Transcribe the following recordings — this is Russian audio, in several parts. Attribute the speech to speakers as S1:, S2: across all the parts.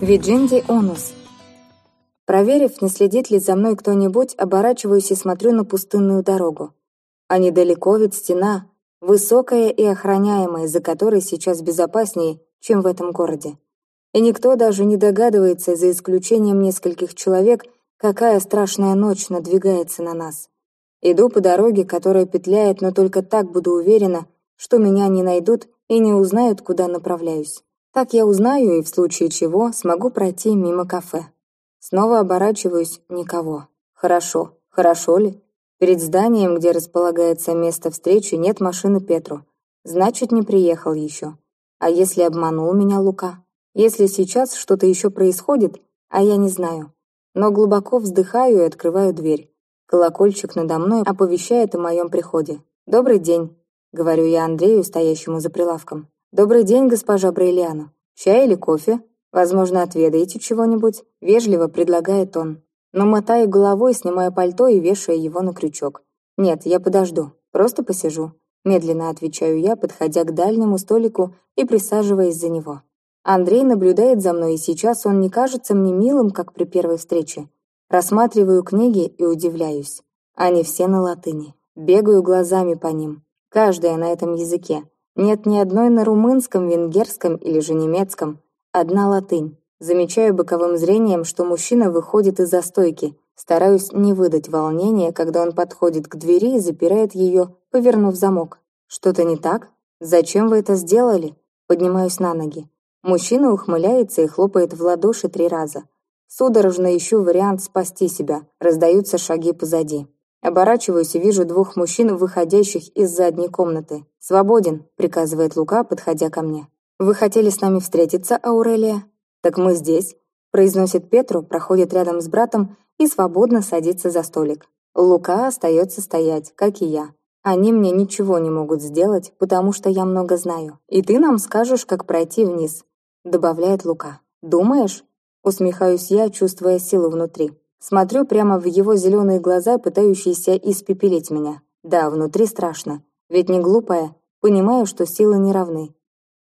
S1: Виджинди Онус. Проверив, не следит ли за мной кто-нибудь, оборачиваюсь и смотрю на пустынную дорогу. А недалеко ведь стена, высокая и охраняемая, за которой сейчас безопаснее, чем в этом городе. И никто даже не догадывается, за исключением нескольких человек, какая страшная ночь надвигается на нас. Иду по дороге, которая петляет, но только так буду уверена, что меня не найдут и не узнают, куда направляюсь. Так я узнаю и в случае чего смогу пройти мимо кафе. Снова оборачиваюсь — никого. Хорошо. Хорошо ли? Перед зданием, где располагается место встречи, нет машины Петру. Значит, не приехал еще. А если обманул меня Лука? Если сейчас что-то еще происходит, а я не знаю. Но глубоко вздыхаю и открываю дверь. Колокольчик надо мной оповещает о моем приходе. «Добрый день», — говорю я Андрею, стоящему за прилавком. «Добрый день, госпожа Брейлиану. Чай или кофе? Возможно, отведаете чего-нибудь?» Вежливо предлагает он. Но мотаю головой, снимая пальто и вешая его на крючок. «Нет, я подожду. Просто посижу». Медленно отвечаю я, подходя к дальнему столику и присаживаясь за него. Андрей наблюдает за мной, и сейчас он не кажется мне милым, как при первой встрече. Рассматриваю книги и удивляюсь. Они все на латыни. Бегаю глазами по ним. Каждая на этом языке. Нет ни одной на румынском, венгерском или же немецком. Одна латынь. Замечаю боковым зрением, что мужчина выходит из застойки. Стараюсь не выдать волнения, когда он подходит к двери и запирает ее, повернув замок. Что-то не так? Зачем вы это сделали? Поднимаюсь на ноги. Мужчина ухмыляется и хлопает в ладоши три раза. Судорожно ищу вариант спасти себя. Раздаются шаги позади. Оборачиваюсь и вижу двух мужчин, выходящих из задней комнаты. «Свободен», — приказывает Лука, подходя ко мне. «Вы хотели с нами встретиться, Аурелия?» «Так мы здесь», — произносит Петру, проходит рядом с братом и свободно садится за столик. Лука остается стоять, как и я. Они мне ничего не могут сделать, потому что я много знаю. И ты нам скажешь, как пройти вниз», — добавляет Лука. «Думаешь?» — усмехаюсь я, чувствуя силу внутри. Смотрю прямо в его зеленые глаза, пытающиеся испепелить меня. Да, внутри страшно. Ведь не глупая. Понимаю, что силы не равны.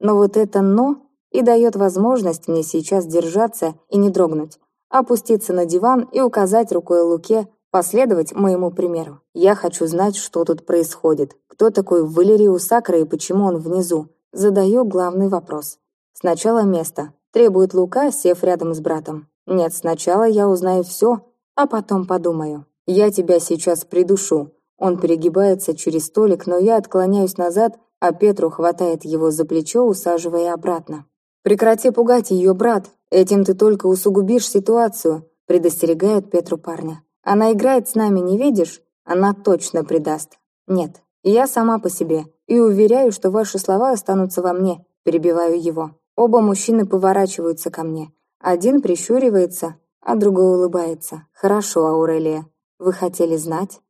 S1: Но вот это «но» и дает возможность мне сейчас держаться и не дрогнуть. Опуститься на диван и указать рукой Луке последовать моему примеру. Я хочу знать, что тут происходит. Кто такой Валерий Усакра и почему он внизу? Задаю главный вопрос. Сначала место. Требует Лука, сев рядом с братом. Нет, сначала я узнаю все, а потом подумаю. Я тебя сейчас придушу. Он перегибается через столик, но я отклоняюсь назад, а Петру хватает его за плечо, усаживая обратно. «Прекрати пугать ее, брат. Этим ты только усугубишь ситуацию», предостерегает Петру парня. «Она играет с нами, не видишь? Она точно предаст». «Нет, я сама по себе. И уверяю, что ваши слова останутся во мне», перебиваю его. Оба мужчины поворачиваются ко мне. Один прищуривается, а другой улыбается. «Хорошо, Аурелия. Вы хотели знать?»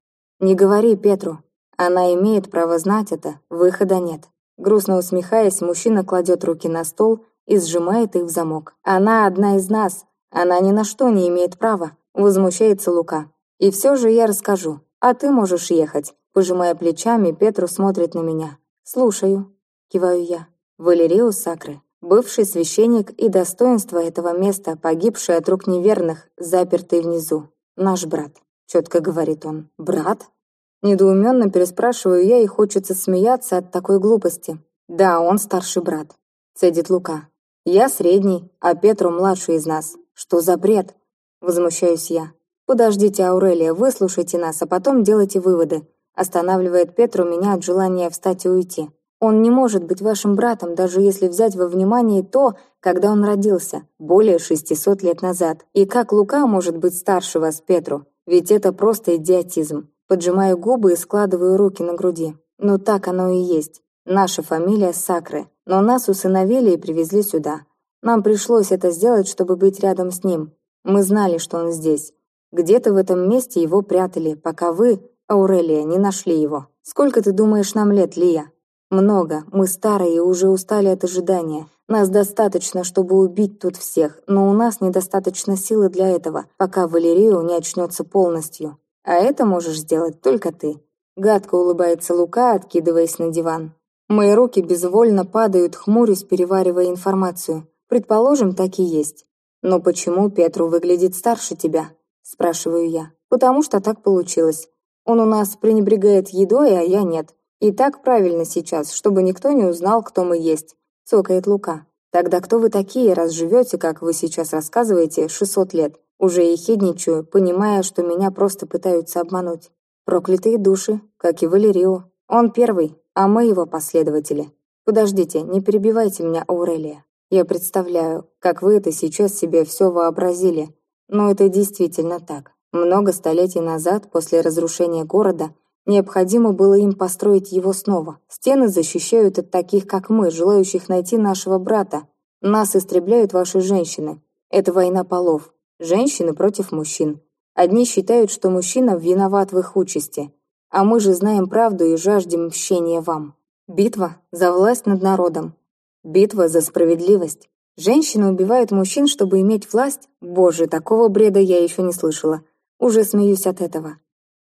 S1: «Не говори Петру. Она имеет право знать это. Выхода нет». Грустно усмехаясь, мужчина кладет руки на стол и сжимает их в замок. «Она одна из нас. Она ни на что не имеет права», — возмущается Лука. «И все же я расскажу. А ты можешь ехать». Пожимая плечами, Петру смотрит на меня. «Слушаю», — киваю я. Валериус Сакры. Бывший священник и достоинство этого места, погибший от рук неверных, запертый внизу. Наш брат, четко говорит он. Брат? Недоуменно переспрашиваю я, и хочется смеяться от такой глупости. Да, он старший брат, цедит Лука. Я средний, а Петру младший из нас. Что за бред? Возмущаюсь я. Подождите, Аурелия, выслушайте нас, а потом делайте выводы. Останавливает Петру меня от желания встать и уйти. Он не может быть вашим братом, даже если взять во внимание то, когда он родился, более 600 лет назад. И как Лука может быть старше вас, Петру? Ведь это просто идиотизм. Поджимаю губы и складываю руки на груди. Ну так оно и есть. Наша фамилия Сакры, но нас усыновили и привезли сюда. Нам пришлось это сделать, чтобы быть рядом с ним. Мы знали, что он здесь. Где-то в этом месте его прятали, пока вы, Аурелия, не нашли его. Сколько ты думаешь нам лет, Лия? Много. Мы старые и уже устали от ожидания. Нас достаточно, чтобы убить тут всех, но у нас недостаточно силы для этого, пока Валерию не очнется полностью. А это можешь сделать только ты. Гадко улыбается Лука, откидываясь на диван. Мои руки безвольно падают, хмурюсь, переваривая информацию. Предположим, так и есть. «Но почему Петру выглядит старше тебя?» – спрашиваю я. «Потому что так получилось. Он у нас пренебрегает едой, а я нет. И так правильно сейчас, чтобы никто не узнал, кто мы есть», – цокает Лука. «Тогда кто вы такие, раз живете, как вы сейчас рассказываете, 600 лет?» Уже ехидничаю, понимая, что меня просто пытаются обмануть. Проклятые души, как и Валерио. Он первый, а мы его последователи. Подождите, не перебивайте меня, Аурелия. Я представляю, как вы это сейчас себе все вообразили. Но это действительно так. Много столетий назад, после разрушения города, необходимо было им построить его снова. Стены защищают от таких, как мы, желающих найти нашего брата. Нас истребляют ваши женщины. Это война полов. Женщины против мужчин. Одни считают, что мужчина виноват в их участи, а мы же знаем правду и жаждем мщения вам. Битва за власть над народом. Битва за справедливость. Женщины убивают мужчин, чтобы иметь власть? Боже, такого бреда я еще не слышала. Уже смеюсь от этого.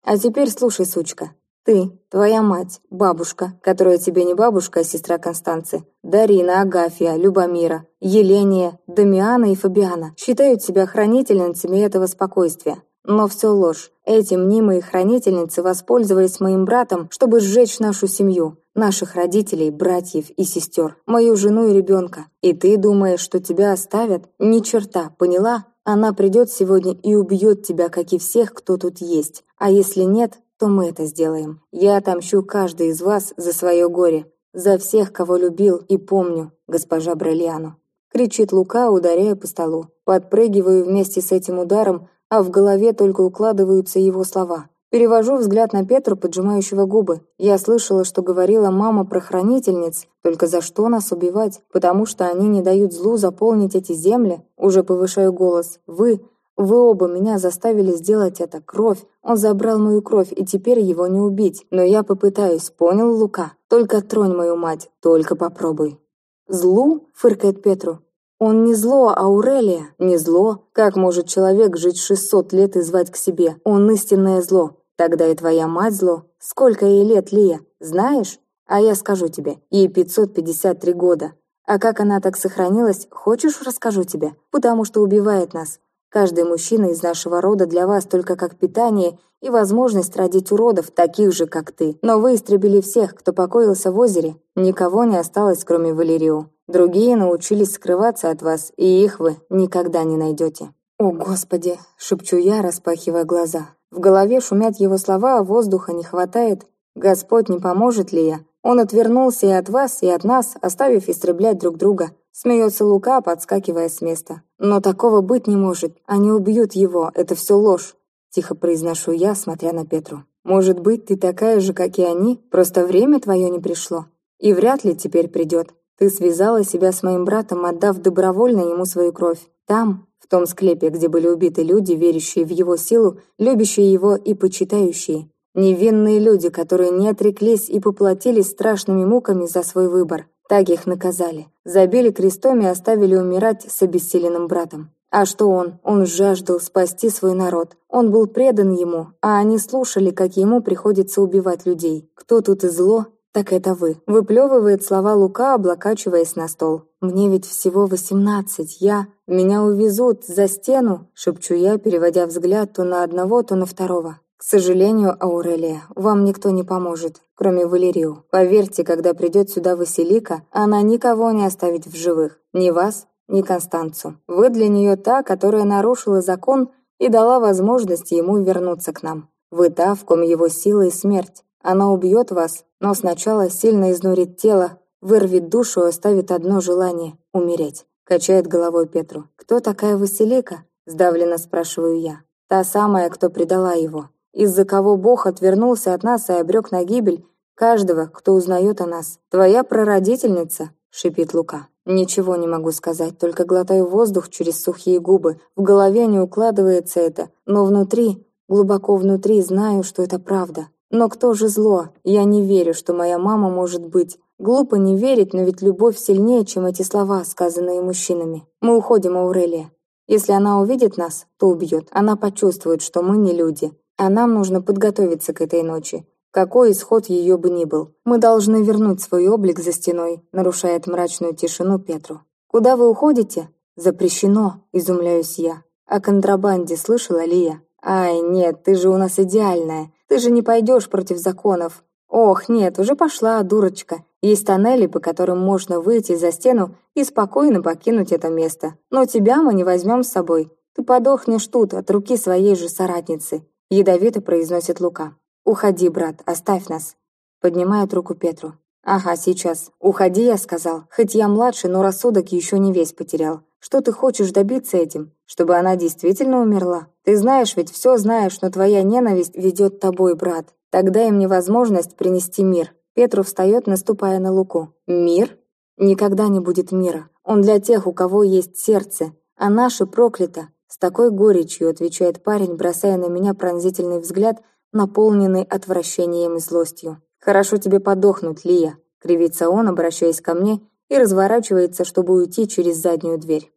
S1: А теперь слушай, сучка. Ты, твоя мать, бабушка, которая тебе не бабушка, а сестра Констанции, Дарина, Агафия, Любомира, Еления, Дамиана и Фабиана считают себя хранительницами этого спокойствия. Но все ложь. Эти мнимые хранительницы воспользовались моим братом, чтобы сжечь нашу семью, наших родителей, братьев и сестер, мою жену и ребенка. И ты думаешь, что тебя оставят? Ни черта, поняла? Она придет сегодня и убьет тебя, как и всех, кто тут есть. А если нет, то мы это сделаем. Я отомщу каждый из вас за свое горе, за всех, кого любил и помню, госпожа Бриллиану. Кричит Лука, ударяя по столу. Подпрыгиваю вместе с этим ударом, а в голове только укладываются его слова. Перевожу взгляд на Петру, поджимающего губы. Я слышала, что говорила мама про хранительниц. Только за что нас убивать? Потому что они не дают злу заполнить эти земли? Уже повышаю голос. Вы, вы оба меня заставили сделать это. Кровь. Он забрал мою кровь, и теперь его не убить. Но я попытаюсь, понял, Лука? Только тронь мою мать, только попробуй. «Злу?» — фыркает Петру. «Он не зло, а Аурелия. Не зло. Как может человек жить 600 лет и звать к себе? Он истинное зло. Тогда и твоя мать зло. Сколько ей лет, Лия? Знаешь? А я скажу тебе, ей 553 года. А как она так сохранилась, хочешь, расскажу тебе? Потому что убивает нас. Каждый мужчина из нашего рода для вас только как питание и возможность родить уродов, таких же, как ты. Но вы истребили всех, кто покоился в озере. Никого не осталось, кроме Валерио. Другие научились скрываться от вас, и их вы никогда не найдете. «О, Господи!» — шепчу я, распахивая глаза. В голове шумят его слова, а воздуха не хватает. «Господь не поможет ли я?» Он отвернулся и от вас, и от нас, оставив истреблять друг друга. Смеется Лука, подскакивая с места. «Но такого быть не может. Они убьют его. Это все ложь», — тихо произношу я, смотря на Петру. «Может быть, ты такая же, как и они? Просто время твое не пришло. И вряд ли теперь придет. Ты связала себя с моим братом, отдав добровольно ему свою кровь. Там, в том склепе, где были убиты люди, верящие в его силу, любящие его и почитающие. Невинные люди, которые не отреклись и поплатились страшными муками за свой выбор. Так их наказали. Забили крестом и оставили умирать с обессиленным братом. А что он? Он жаждал спасти свой народ. Он был предан ему, а они слушали, как ему приходится убивать людей. Кто тут и зло, «Так это вы», — выплевывает слова Лука, облокачиваясь на стол. «Мне ведь всего восемнадцать, я... Меня увезут за стену», — шепчу я, переводя взгляд то на одного, то на второго. «К сожалению, Аурелия, вам никто не поможет, кроме Валерию. Поверьте, когда придет сюда Василика, она никого не оставит в живых. Ни вас, ни Констанцу. Вы для нее та, которая нарушила закон и дала возможность ему вернуться к нам. Вы та, в ком его сила и смерть. Она убьет вас, но сначала сильно изнурит тело, вырвет душу и оставит одно желание — умереть. Качает головой Петру. «Кто такая Василика?» — сдавленно спрашиваю я. «Та самая, кто предала его. Из-за кого Бог отвернулся от нас и обрек на гибель каждого, кто узнает о нас. Твоя прародительница?» — шипит Лука. Ничего не могу сказать, только глотаю воздух через сухие губы. В голове не укладывается это, но внутри, глубоко внутри, знаю, что это правда. Но кто же зло? Я не верю, что моя мама может быть. Глупо не верить, но ведь любовь сильнее, чем эти слова, сказанные мужчинами. Мы уходим, Аурелия. Если она увидит нас, то убьет. Она почувствует, что мы не люди. А нам нужно подготовиться к этой ночи. Какой исход ее бы ни был. Мы должны вернуть свой облик за стеной, нарушает мрачную тишину Петру. «Куда вы уходите?» «Запрещено», — изумляюсь я. «О контрабанде слышала ли я?» «Ай, нет, ты же у нас идеальная. Ты же не пойдешь против законов». «Ох, нет, уже пошла, дурочка. Есть тоннели, по которым можно выйти за стену и спокойно покинуть это место. Но тебя мы не возьмем с собой. Ты подохнешь тут от руки своей же соратницы», — ядовито произносит Лука. «Уходи, брат, оставь нас». Поднимает руку Петру. «Ага, сейчас. Уходи, я сказал. Хоть я младший, но рассудок еще не весь потерял. Что ты хочешь добиться этим? Чтобы она действительно умерла? Ты знаешь, ведь все знаешь, но твоя ненависть ведет тобой, брат. Тогда им невозможность принести мир». Петру встает, наступая на Луку. «Мир? Никогда не будет мира. Он для тех, у кого есть сердце. А наше проклято». С такой горечью отвечает парень, бросая на меня пронзительный взгляд, наполненный отвращением и злостью. «Хорошо тебе подохнуть, Лия», — кривится он, обращаясь ко мне, и разворачивается, чтобы уйти через заднюю дверь.